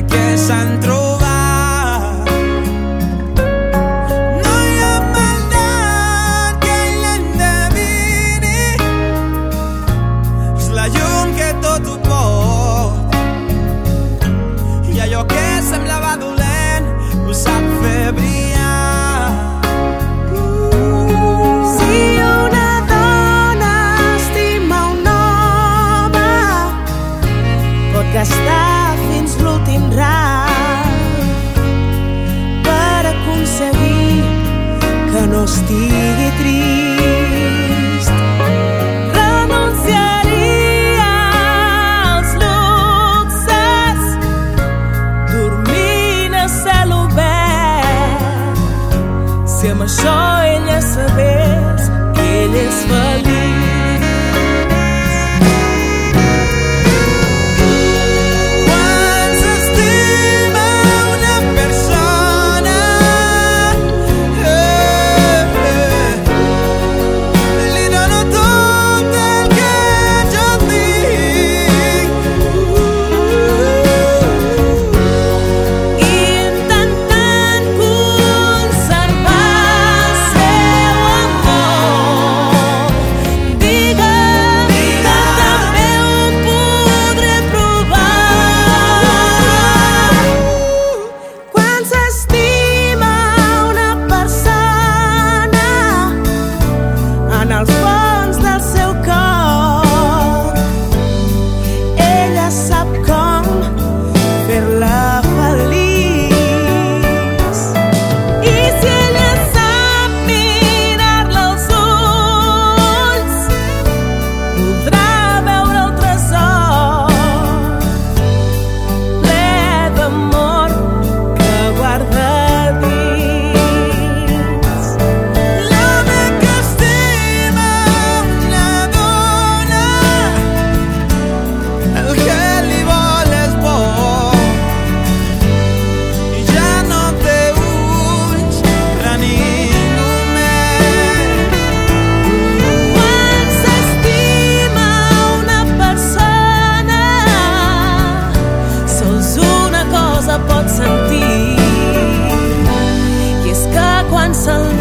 perquè s'han trobat. No hi ha maldat que ell endevini, és la llum que tot ho pot. I allò que semblava dolent ho sap fer brillar. Ser ama só ele a saber que eles é. a